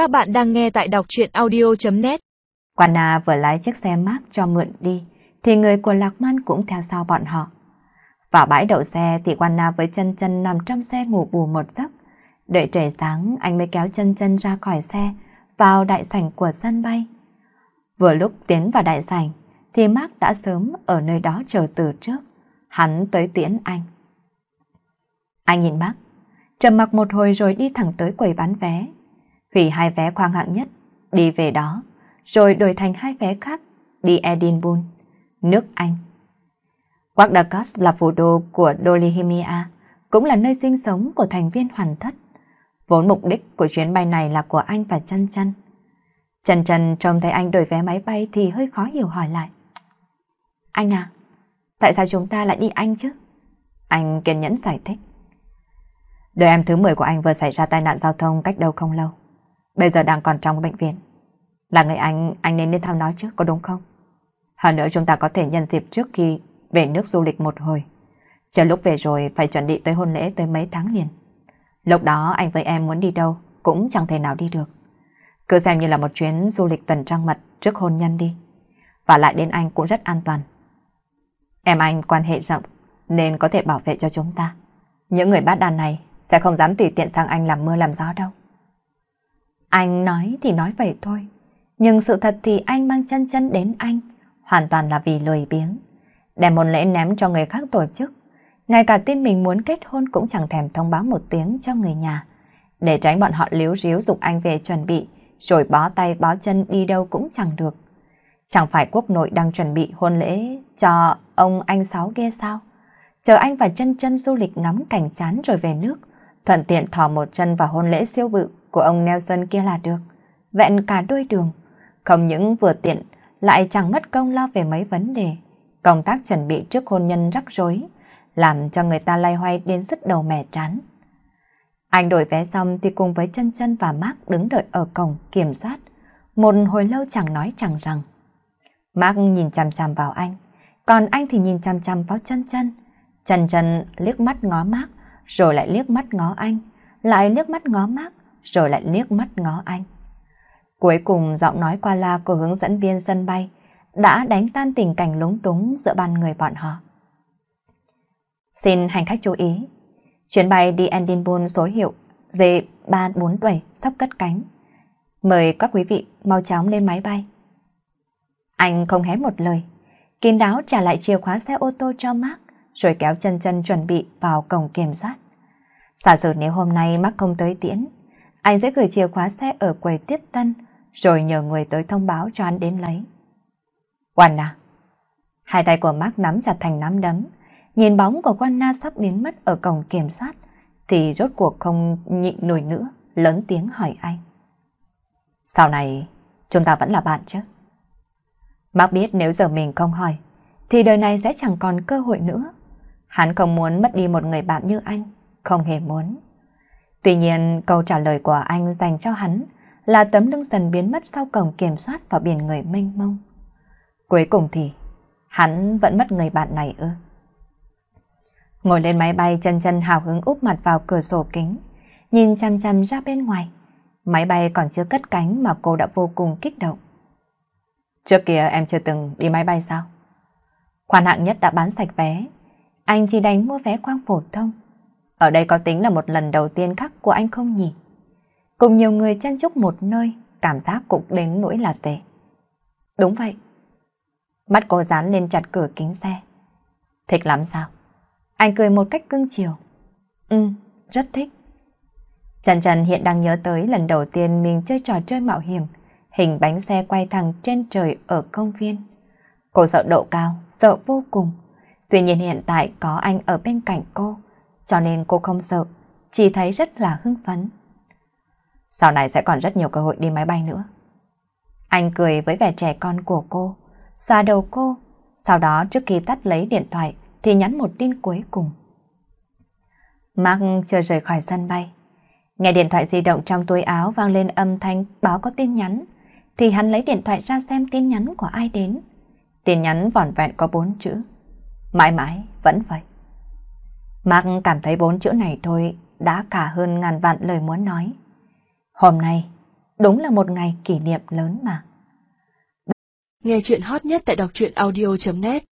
Các bạn đang nghe tại đọc truyện audio.net Quan Na vừa lái chiếc xe Mark cho mượn đi, thì người của Lạc Man cũng theo sau bọn họ. Vào bãi đậu xe thì Quan Na với chân chân nằm trong xe ngủ bù một giấc. Đợi trời sáng anh mới kéo chân chân ra khỏi xe, vào đại sảnh của sân bay. Vừa lúc tiến vào đại sảnh, thì Mark đã sớm ở nơi đó chờ từ trước. Hắn tới tiễn anh. Anh nhìn Mark, trầm mặc một hồi rồi đi thẳng tới quầy bán vé. Hủy hai vé khoang hạng nhất, đi về đó, rồi đổi thành hai vé khác, đi Edinburgh, nước Anh. Quagdacus là phủ đô của Dolihimia, cũng là nơi sinh sống của thành viên hoàn thất. Vốn mục đích của chuyến bay này là của anh và Trân Trân. Trần Trần trông thấy anh đổi vé máy bay thì hơi khó hiểu hỏi lại. Anh à, tại sao chúng ta lại đi Anh chứ? Anh kiên nhẫn giải thích. Đời em thứ 10 của anh vừa xảy ra tai nạn giao thông cách đâu không lâu. Bây giờ đang còn trong bệnh viện. Là người anh, anh nên đến thăm nó trước, có đúng không? Hơn nữa chúng ta có thể nhân dịp trước khi về nước du lịch một hồi. Chờ lúc về rồi phải chuẩn bị tới hôn lễ tới mấy tháng liền. Lúc đó anh với em muốn đi đâu cũng chẳng thể nào đi được. Cứ xem như là một chuyến du lịch tuần trăng mật trước hôn nhân đi. Và lại đến anh cũng rất an toàn. Em anh quan hệ rộng nên có thể bảo vệ cho chúng ta. Những người bát đàn này sẽ không dám tùy tiện sang anh làm mưa làm gió đâu. Anh nói thì nói vậy thôi. Nhưng sự thật thì anh mang chân chân đến anh hoàn toàn là vì lười biếng. Đem một lễ ném cho người khác tổ chức. Ngay cả tin mình muốn kết hôn cũng chẳng thèm thông báo một tiếng cho người nhà. Để tránh bọn họ liếu ríu dục anh về chuẩn bị, rồi bó tay bó chân đi đâu cũng chẳng được. Chẳng phải quốc nội đang chuẩn bị hôn lễ cho ông anh Sáu ghê sao? Chờ anh và chân chân du lịch ngắm cảnh chán rồi về nước, thuận tiện thò một chân vào hôn lễ siêu bự của ông Nelson kia là được. Vẹn cả đôi đường, không những vừa tiện, lại chẳng mất công lo về mấy vấn đề. Công tác chuẩn bị trước hôn nhân rắc rối, làm cho người ta lay hoay đến sức đầu mẻ chán. Anh đổi vé xong thì cùng với chân chân và Mark đứng đợi ở cổng kiểm soát. Một hồi lâu chẳng nói chẳng rằng. Mark nhìn chằm chằm vào anh, còn anh thì nhìn chằm chằm vào chân chân. Chân chân liếc mắt ngó Mark, rồi lại liếc mắt ngó anh, lại liếc mắt ngó Mark, rồi lại liếc mắt ngó anh. Cuối cùng giọng nói qua la của hướng dẫn viên sân bay đã đánh tan tình cảnh lúng túng giữa ban người bọn họ. Xin hành khách chú ý, chuyến bay đi Edinburgh số hiệu J347 sắp cất cánh. Mời các quý vị mau chóng lên máy bay. Anh không hé một lời, kín đáo trả lại chìa khóa xe ô tô cho Mark, rồi kéo chân chân chuẩn bị vào cổng kiểm soát. Giả sử nếu hôm nay Mark không tới tiễn, anh sẽ gửi chìa khóa xe ở quầy tiếp tân, rồi nhờ người tới thông báo cho anh đến lấy. Wanna. À, hai tay của Mark nắm chặt thành nắm đấm, nhìn bóng của Wanna sắp biến mất ở cổng kiểm soát, thì rốt cuộc không nhịn nổi nữa, lớn tiếng hỏi anh. Sau này, chúng ta vẫn là bạn chứ? Mark biết nếu giờ mình không hỏi, thì đời này sẽ chẳng còn cơ hội nữa. Hắn không muốn mất đi một người bạn như anh, không hề muốn. Tuy nhiên, câu trả lời của anh dành cho hắn là tấm lưng dần biến mất sau cổng kiểm soát vào biển người mênh mông. Cuối cùng thì, hắn vẫn mất người bạn này ư. Ngồi lên máy bay chân chân hào hứng úp mặt vào cửa sổ kính, nhìn chăm chăm ra bên ngoài. Máy bay còn chưa cất cánh mà cô đã vô cùng kích động. Trước kia em chưa từng đi máy bay sao? Khoản hạng nhất đã bán sạch vé. Anh chỉ đánh mua vé khoang phổ thông. Ở đây có tính là một lần đầu tiên khác của anh không nhỉ? Cùng nhiều người chen chúc một nơi, cảm giác cũng đến nỗi là tệ. Đúng vậy. Mắt cô dán lên chặt cửa kính xe. Thích lắm sao? Anh cười một cách cưng chiều. Ừ, rất thích. Trần Trần hiện đang nhớ tới lần đầu tiên mình chơi trò chơi mạo hiểm, hình bánh xe quay thẳng trên trời ở công viên. Cô sợ độ cao, sợ vô cùng. Tuy nhiên hiện tại có anh ở bên cạnh cô, cho nên cô không sợ, chỉ thấy rất là hưng phấn. Sau này sẽ còn rất nhiều cơ hội đi máy bay nữa. Anh cười với vẻ trẻ con của cô, xoa đầu cô, sau đó trước khi tắt lấy điện thoại thì nhắn một tin cuối cùng. Mark chưa rời khỏi sân bay. Nghe điện thoại di động trong túi áo vang lên âm thanh báo có tin nhắn, thì hắn lấy điện thoại ra xem tin nhắn của ai đến. Tin nhắn vỏn vẹn có bốn chữ. Mãi mãi vẫn vậy. Mạc cảm thấy bốn chữ này thôi đã cả hơn ngàn vạn lời muốn nói. Hôm nay, Đúng là một ngày kỷ niệm lớn mà. Nghe chuyện hot nhất tại đọc truyện audio.net